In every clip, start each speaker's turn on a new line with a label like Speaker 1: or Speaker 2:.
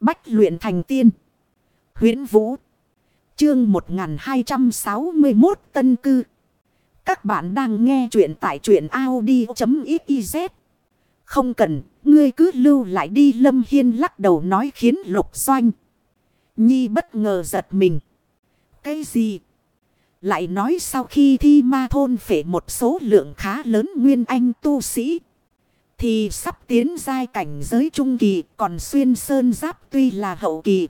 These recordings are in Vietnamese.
Speaker 1: Bách luyện thành tiên. huyễn Vũ. Chương 1261 Tân Cư. Các bạn đang nghe truyện tại truyện Audi.xyz. Không cần, ngươi cứ lưu lại đi Lâm Hiên lắc đầu nói khiến lục doanh. Nhi bất ngờ giật mình. Cái gì? Lại nói sau khi thi ma thôn phể một số lượng khá lớn nguyên anh tu sĩ. Thì sắp tiến giai cảnh giới trung kỳ, còn xuyên sơn giáp tuy là hậu kỳ.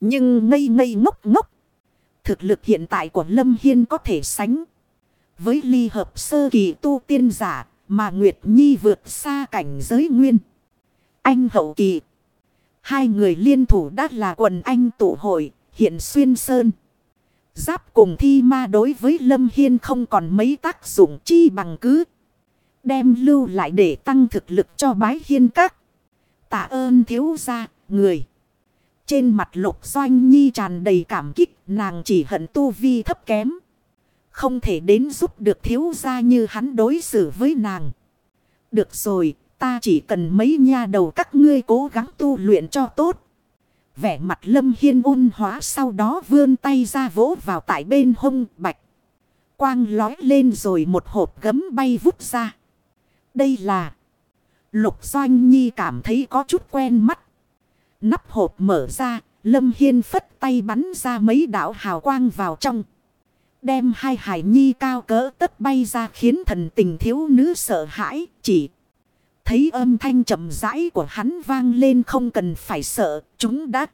Speaker 1: Nhưng ngây ngây ngốc ngốc. Thực lực hiện tại của Lâm Hiên có thể sánh. Với ly hợp sơ kỳ tu tiên giả mà Nguyệt Nhi vượt xa cảnh giới nguyên. Anh hậu kỳ. Hai người liên thủ đã là quần anh tụ hội, hiện xuyên sơn. Giáp cùng thi ma đối với Lâm Hiên không còn mấy tác dụng chi bằng cứ. Đem lưu lại để tăng thực lực cho bái hiên các. Tạ ơn thiếu gia, người. Trên mặt lục doanh nhi tràn đầy cảm kích, nàng chỉ hận tu vi thấp kém. Không thể đến giúp được thiếu gia như hắn đối xử với nàng. Được rồi, ta chỉ cần mấy nha đầu các ngươi cố gắng tu luyện cho tốt. Vẻ mặt lâm hiên ôn hóa sau đó vươn tay ra vỗ vào tại bên hông bạch. Quang lói lên rồi một hộp gấm bay vút ra. Đây là... Lục Doanh Nhi cảm thấy có chút quen mắt. Nắp hộp mở ra, Lâm Hiên phất tay bắn ra mấy đạo hào quang vào trong. Đem hai hải nhi cao cỡ tất bay ra khiến thần tình thiếu nữ sợ hãi, chỉ thấy âm thanh chậm rãi của hắn vang lên không cần phải sợ, chúng đã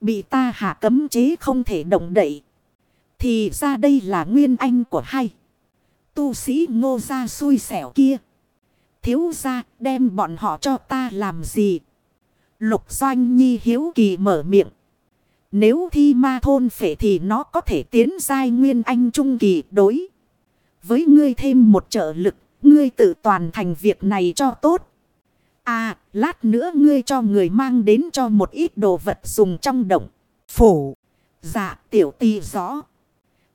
Speaker 1: bị ta hạ cấm chế không thể động đậy. Thì ra đây là nguyên anh của hai. Tu sĩ ngô gia xui xẻo kia. Thiếu gia đem bọn họ cho ta làm gì? Lục doanh nhi hiếu kỳ mở miệng. Nếu thi ma thôn phệ thì nó có thể tiến giai nguyên anh trung kỳ đối. Với ngươi thêm một trợ lực, ngươi tự toàn thành việc này cho tốt. À, lát nữa ngươi cho người mang đến cho một ít đồ vật dùng trong động. Phủ, dạ tiểu tì rõ.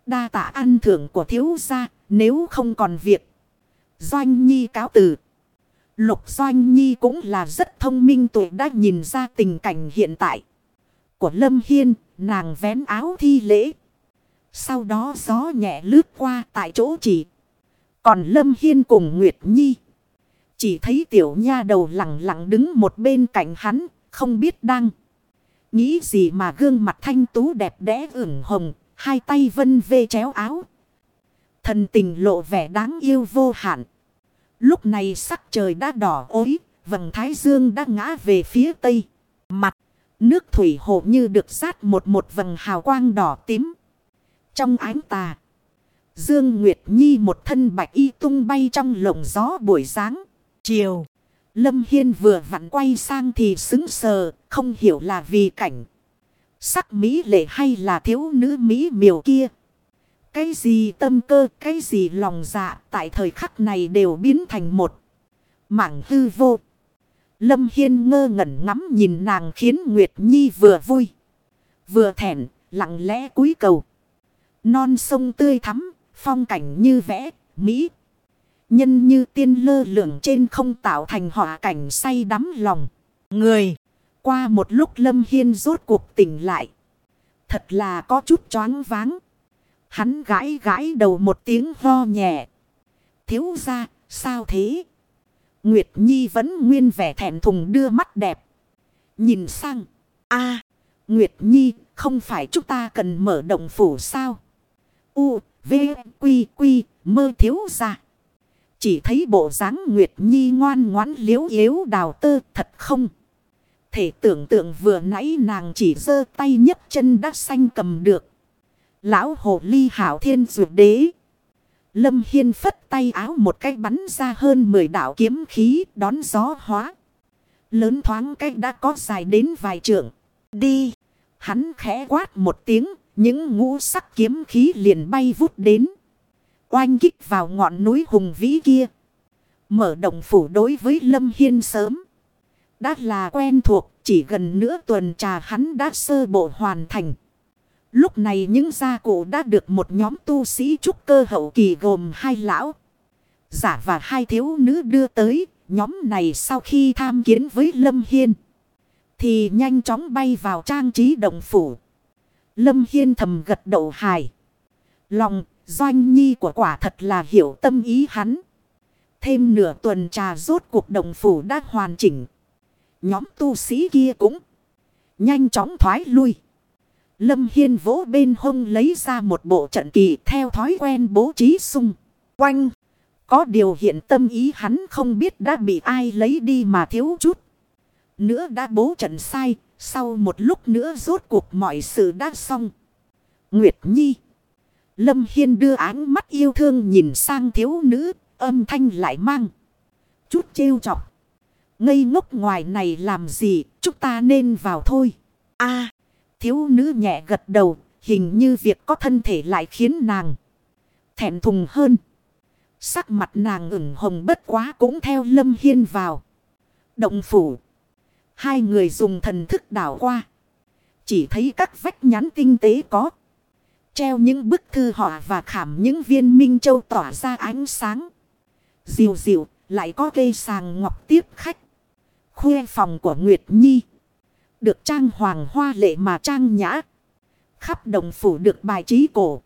Speaker 1: Đa tạ ăn thưởng của thiếu gia, nếu không còn việc. Doanh nhi cáo từ. Lục Doanh Nhi cũng là rất thông minh tuổi đã nhìn ra tình cảnh hiện tại. Của Lâm Hiên, nàng vén áo thi lễ. Sau đó gió nhẹ lướt qua tại chỗ chỉ. Còn Lâm Hiên cùng Nguyệt Nhi. Chỉ thấy tiểu nha đầu lặng lặng đứng một bên cạnh hắn, không biết đang. Nghĩ gì mà gương mặt thanh tú đẹp đẽ ửng hồng, hai tay vân vê chéo áo. Thần tình lộ vẻ đáng yêu vô hạn. Lúc này sắc trời đã đỏ ối, vầng thái dương đã ngã về phía tây. Mặt, nước thủy hồ như được sát một một vầng hào quang đỏ tím. Trong ánh tà, Dương Nguyệt Nhi một thân bạch y tung bay trong lồng gió buổi sáng. Chiều, Lâm Hiên vừa vặn quay sang thì xứng sờ, không hiểu là vì cảnh. Sắc Mỹ lệ hay là thiếu nữ Mỹ miều kia. Cái gì tâm cơ, cái gì lòng dạ tại thời khắc này đều biến thành một mảng hư vô. Lâm Hiên ngơ ngẩn ngắm nhìn nàng khiến Nguyệt Nhi vừa vui. Vừa thẹn, lặng lẽ cúi cầu. Non sông tươi thắm, phong cảnh như vẽ, Mỹ. Nhân như tiên lơ lửng trên không tạo thành họa cảnh say đắm lòng. Người, qua một lúc Lâm Hiên rốt cuộc tỉnh lại. Thật là có chút choáng váng. Hắn gãi gãi đầu một tiếng ho nhẹ. Thiếu ra, sao thế? Nguyệt Nhi vẫn nguyên vẻ thẹn thùng đưa mắt đẹp. Nhìn sang. a Nguyệt Nhi, không phải chúng ta cần mở động phủ sao? U, V, Quy, Quy, mơ thiếu ra. Chỉ thấy bộ dáng Nguyệt Nhi ngoan ngoãn liếu yếu đào tơ thật không? Thể tưởng tượng vừa nãy nàng chỉ giơ tay nhấc chân đã xanh cầm được. Lão hồ ly hảo thiên dụ đế. Lâm Hiên phất tay áo một cái bắn ra hơn 10 đạo kiếm khí đón gió hóa. Lớn thoáng cách đã có dài đến vài trượng. Đi. Hắn khẽ quát một tiếng. Những ngũ sắc kiếm khí liền bay vút đến. Oanh kích vào ngọn núi hùng vĩ kia. Mở động phủ đối với Lâm Hiên sớm. Đã là quen thuộc. Chỉ gần nửa tuần trà hắn đã sơ bộ hoàn thành. Lúc này những gia cụ đã được một nhóm tu sĩ trúc cơ hậu kỳ gồm hai lão. Giả và hai thiếu nữ đưa tới. Nhóm này sau khi tham kiến với Lâm Hiên. Thì nhanh chóng bay vào trang trí động phủ. Lâm Hiên thầm gật đầu hài. Lòng, doanh nhi của quả thật là hiểu tâm ý hắn. Thêm nửa tuần trà rốt cuộc động phủ đã hoàn chỉnh. Nhóm tu sĩ kia cũng nhanh chóng thoái lui. Lâm Hiên vỗ bên hông lấy ra một bộ trận kỳ theo thói quen bố trí xung quanh. Có điều hiện tâm ý hắn không biết đã bị ai lấy đi mà thiếu chút. Nữa đã bố trận sai, sau một lúc nữa rốt cuộc mọi sự đã xong. Nguyệt Nhi Lâm Hiên đưa áng mắt yêu thương nhìn sang thiếu nữ, âm thanh lại mang. Chút trêu chọc. Ngây ngốc ngoài này làm gì, chúng ta nên vào thôi. a thiếu nữ nhẹ gật đầu, hình như việc có thân thể lại khiến nàng thẹn thùng hơn. Sắc mặt nàng ửng hồng bất quá cũng theo Lâm Hiên vào. Động phủ. Hai người dùng thần thức đảo qua. Chỉ thấy các vách nhắn tinh tế có. Treo những bức thư họa và khảm những viên minh châu tỏa ra ánh sáng. Diệu diệu lại có cây sàng ngọc tiếp khách. Khuê phòng của Nguyệt Nhi. Được trang hoàng hoa lệ mà trang nhã. Khắp đồng phủ được bài trí cổ.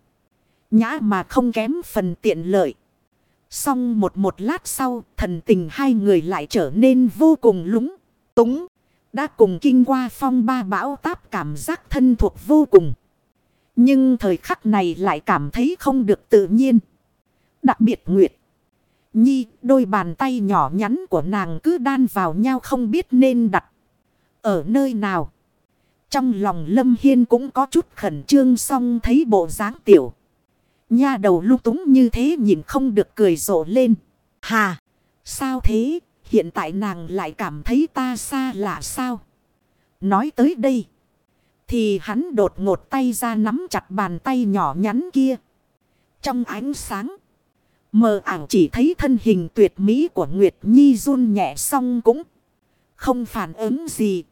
Speaker 1: Nhã mà không kém phần tiện lợi. Xong một một lát sau, thần tình hai người lại trở nên vô cùng lúng, túng. Đã cùng kinh qua phong ba bão táp cảm giác thân thuộc vô cùng. Nhưng thời khắc này lại cảm thấy không được tự nhiên. Đặc biệt Nguyệt. Nhi, đôi bàn tay nhỏ nhắn của nàng cứ đan vào nhau không biết nên đặt. Ở nơi nào? Trong lòng Lâm Hiên cũng có chút khẩn trương xong thấy bộ dáng tiểu. Nha đầu lung túng như thế nhìn không được cười rộ lên. Hà! Sao thế? Hiện tại nàng lại cảm thấy ta xa lạ sao? Nói tới đây. Thì hắn đột ngột tay ra nắm chặt bàn tay nhỏ nhắn kia. Trong ánh sáng. Mờ ảo chỉ thấy thân hình tuyệt mỹ của Nguyệt Nhi run nhẹ xong cũng. Không phản ứng gì.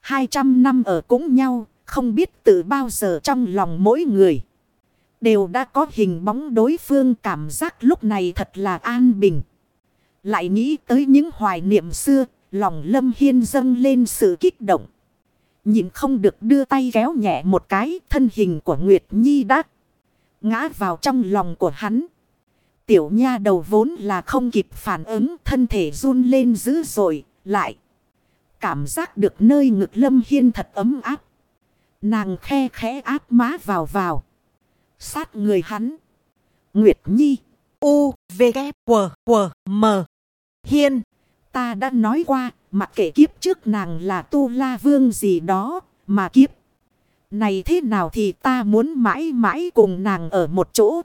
Speaker 1: Hai trăm năm ở cũng nhau. Không biết từ bao giờ trong lòng mỗi người. Đều đã có hình bóng đối phương cảm giác lúc này thật là an bình. Lại nghĩ tới những hoài niệm xưa, lòng Lâm Hiên dâng lên sự kích động. Nhìn không được đưa tay kéo nhẹ một cái, thân hình của Nguyệt Nhi đã ngã vào trong lòng của hắn. Tiểu nha đầu vốn là không kịp phản ứng, thân thể run lên dữ dội, lại. Cảm giác được nơi ngực Lâm Hiên thật ấm áp. Nàng khe khẽ áp má vào vào. Sát người hắn. Nguyệt Nhi. U, V, K, W, W, M. Hiên. Ta đã nói qua, mặc kệ kiếp trước nàng là tu la vương gì đó, mà kiếp. Này thế nào thì ta muốn mãi mãi cùng nàng ở một chỗ.